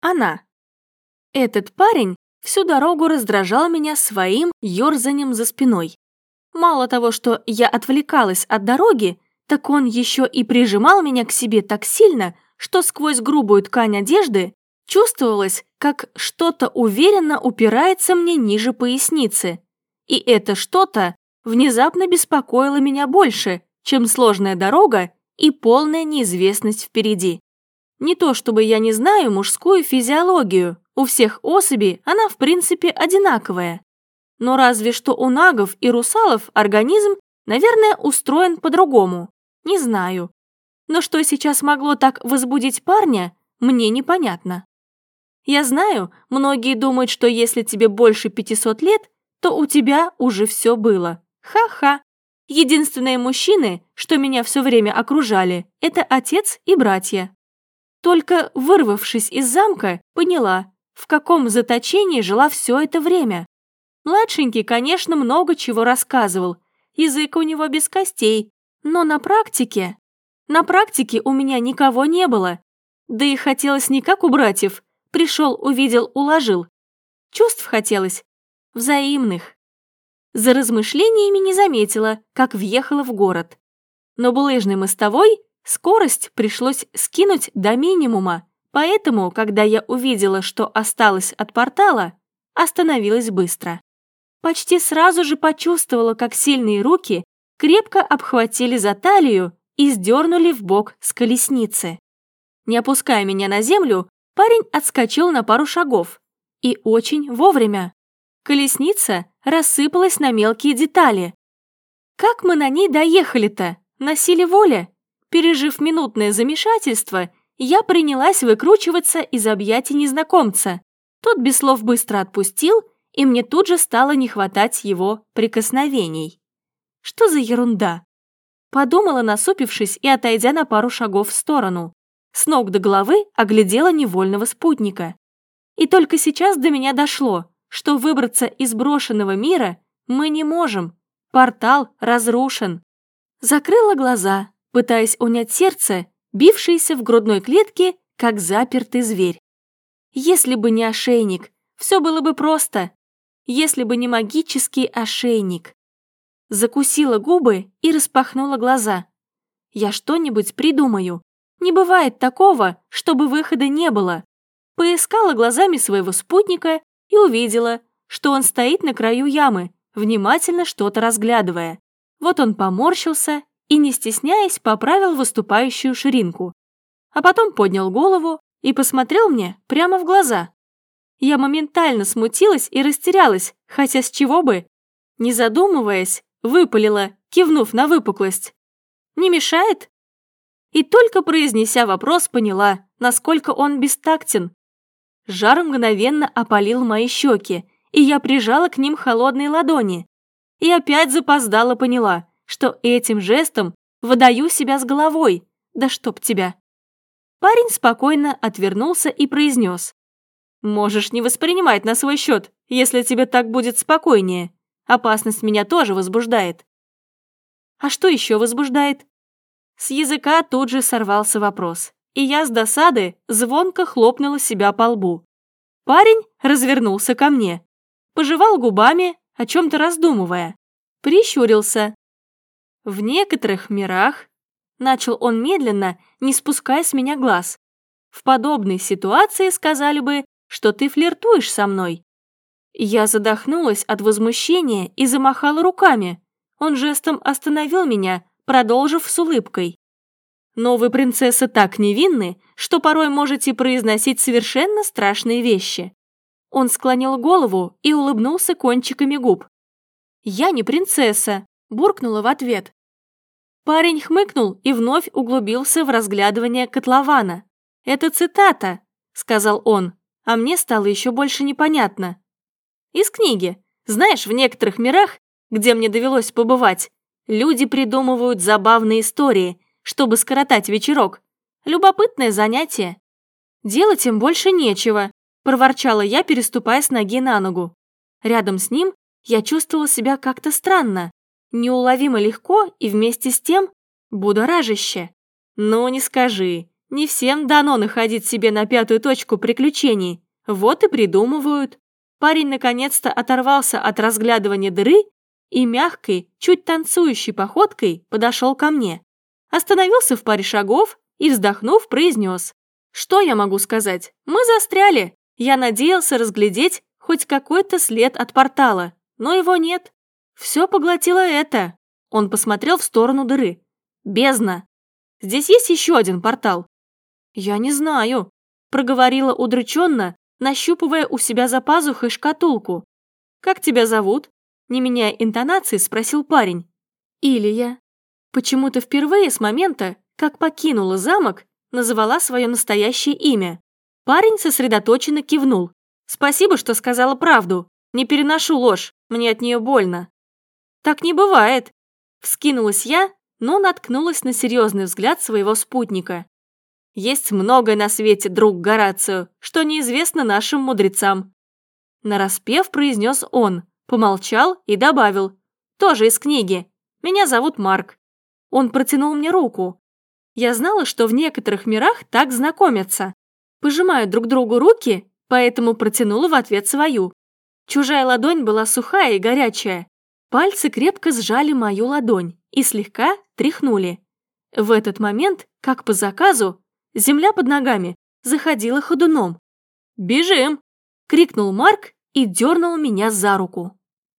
Она. Этот парень всю дорогу раздражал меня своим ёрзанием за спиной. Мало того, что я отвлекалась от дороги, так он еще и прижимал меня к себе так сильно, что сквозь грубую ткань одежды чувствовалось, как что-то уверенно упирается мне ниже поясницы. И это что-то внезапно беспокоило меня больше, чем сложная дорога и полная неизвестность впереди. Не то чтобы я не знаю мужскую физиологию, у всех особей она в принципе одинаковая. Но разве что у нагов и русалов организм, наверное, устроен по-другому. Не знаю. Но что сейчас могло так возбудить парня, мне непонятно. Я знаю, многие думают, что если тебе больше 500 лет, то у тебя уже все было. Ха-ха. Единственные мужчины, что меня все время окружали, это отец и братья. Только вырвавшись из замка, поняла, в каком заточении жила все это время. Младшенький, конечно, много чего рассказывал, язык у него без костей, но на практике... На практике у меня никого не было. Да и хотелось не как у братьев. Пришел, увидел, уложил. Чувств хотелось. Взаимных. За размышлениями не заметила, как въехала в город. Но булыжной мостовой скорость пришлось скинуть до минимума, поэтому, когда я увидела, что осталось от портала, остановилась быстро. Почти сразу же почувствовала, как сильные руки крепко обхватили за талию и сдернули в бок с колесницы. Не опуская меня на землю, парень отскочил на пару шагов. И очень вовремя. Колесница рассыпалась на мелкие детали. Как мы на ней доехали-то? На силе воли? Пережив минутное замешательство, я принялась выкручиваться из объятий незнакомца. Тот без слов быстро отпустил, и мне тут же стало не хватать его прикосновений. Что за ерунда? Подумала, насупившись и отойдя на пару шагов в сторону. С ног до головы оглядела невольного спутника. И только сейчас до меня дошло, что выбраться из брошенного мира мы не можем. Портал разрушен. Закрыла глаза, пытаясь унять сердце, бившееся в грудной клетке, как запертый зверь. Если бы не ошейник, все было бы просто. Если бы не магический ошейник закусила губы и распахнула глаза. Я что-нибудь придумаю. Не бывает такого, чтобы выхода не было. Поискала глазами своего спутника и увидела, что он стоит на краю ямы, внимательно что-то разглядывая. Вот он поморщился и, не стесняясь, поправил выступающую ширинку. А потом поднял голову и посмотрел мне прямо в глаза. Я моментально смутилась и растерялась, хотя с чего бы? Не задумываясь, Выпалила, кивнув на выпуклость. «Не мешает?» И только произнеся вопрос, поняла, насколько он бестактен. Жар мгновенно опалил мои щеки, и я прижала к ним холодные ладони. И опять запоздала поняла, что этим жестом выдаю себя с головой. Да чтоб тебя. Парень спокойно отвернулся и произнес. «Можешь не воспринимать на свой счет, если тебе так будет спокойнее. Опасность меня тоже возбуждает. А что еще возбуждает? С языка тут же сорвался вопрос, и я с досады звонко хлопнула себя по лбу. Парень развернулся ко мне, пожевал губами, о чем-то раздумывая, прищурился. В некоторых мирах, начал он медленно, не спуская с меня глаз, в подобной ситуации сказали бы, что ты флиртуешь со мной. Я задохнулась от возмущения и замахала руками. Он жестом остановил меня, продолжив с улыбкой. «Но вы, принцесса, так невинны, что порой можете произносить совершенно страшные вещи». Он склонил голову и улыбнулся кончиками губ. «Я не принцесса», – буркнула в ответ. Парень хмыкнул и вновь углубился в разглядывание котлована. «Это цитата», – сказал он, а мне стало еще больше непонятно. Из книги. Знаешь, в некоторых мирах, где мне довелось побывать, люди придумывают забавные истории, чтобы скоротать вечерок. Любопытное занятие. Делать им больше нечего, проворчала я, переступая с ноги на ногу. Рядом с ним я чувствовала себя как-то странно, неуловимо легко и вместе с тем будоражище. «Ну, не скажи», Не всем дано находить себе на пятую точку приключений. Вот и придумывают. Парень наконец-то оторвался от разглядывания дыры и мягкой, чуть танцующей походкой подошел ко мне. Остановился в паре шагов и, вздохнув, произнес. «Что я могу сказать? Мы застряли. Я надеялся разглядеть хоть какой-то след от портала, но его нет. Все поглотило это». Он посмотрел в сторону дыры. «Бездна. Здесь есть еще один портал?» «Я не знаю», — проговорила удрученно, нащупывая у себя за пазухой шкатулку. «Как тебя зовут?» Не меняя интонации, спросил парень. «Илья». Почему-то впервые с момента, как покинула замок, назвала свое настоящее имя. Парень сосредоточенно кивнул. «Спасибо, что сказала правду. Не переношу ложь, мне от нее больно». «Так не бывает», — вскинулась я, но наткнулась на серьезный взгляд своего спутника. «Есть многое на свете, друг Горацио, что неизвестно нашим мудрецам». Нараспев произнес он, помолчал и добавил. «Тоже из книги. Меня зовут Марк». Он протянул мне руку. Я знала, что в некоторых мирах так знакомятся. Пожимают друг другу руки, поэтому протянула в ответ свою. Чужая ладонь была сухая и горячая. Пальцы крепко сжали мою ладонь и слегка тряхнули. В этот момент, как по заказу, земля под ногами заходила ходуном. «Бежим!» — крикнул Марк и дернул меня за руку.